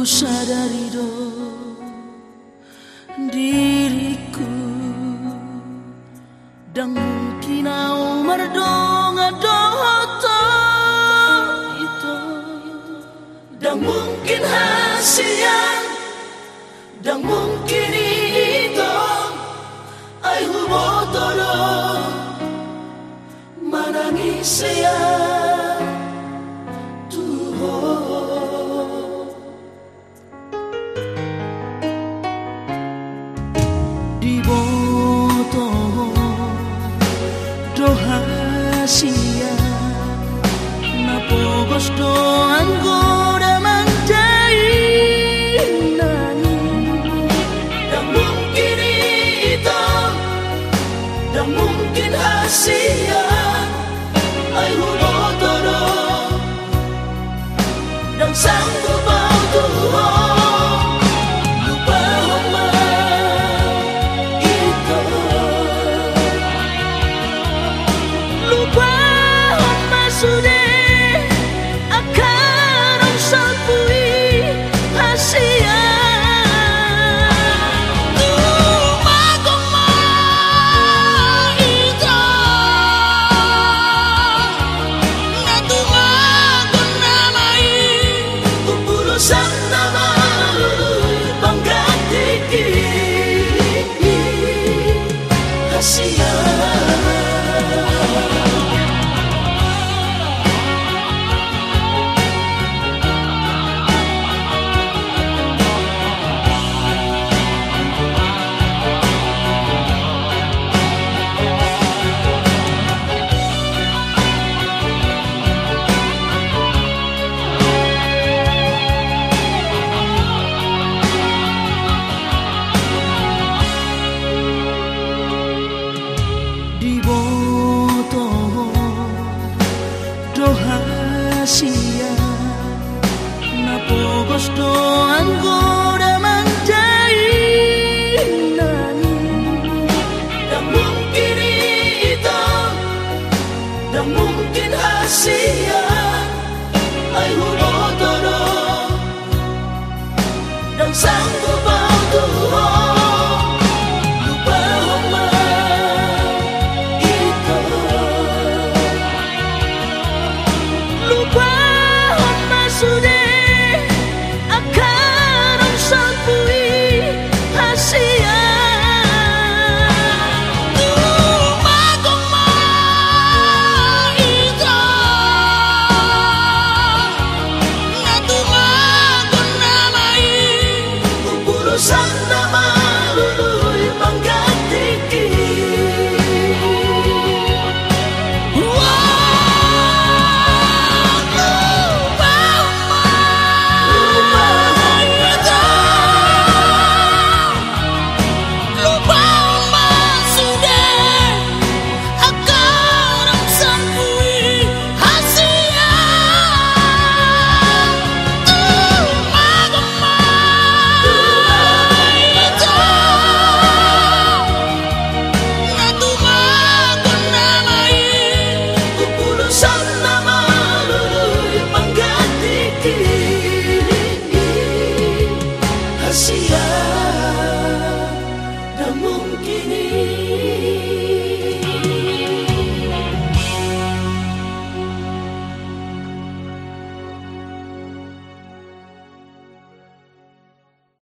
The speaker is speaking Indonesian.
ku sadari do diriku. Dan mungkin au merdonga dohoto itu. Dan mungkin hasilnya dan mungkin itu. Ai hubo todo manangi saya ya rahasia Napogos doang goda manjai nani. Dan mungkin itu Dan mungkin hasia vacía, ma poco sto. Panama.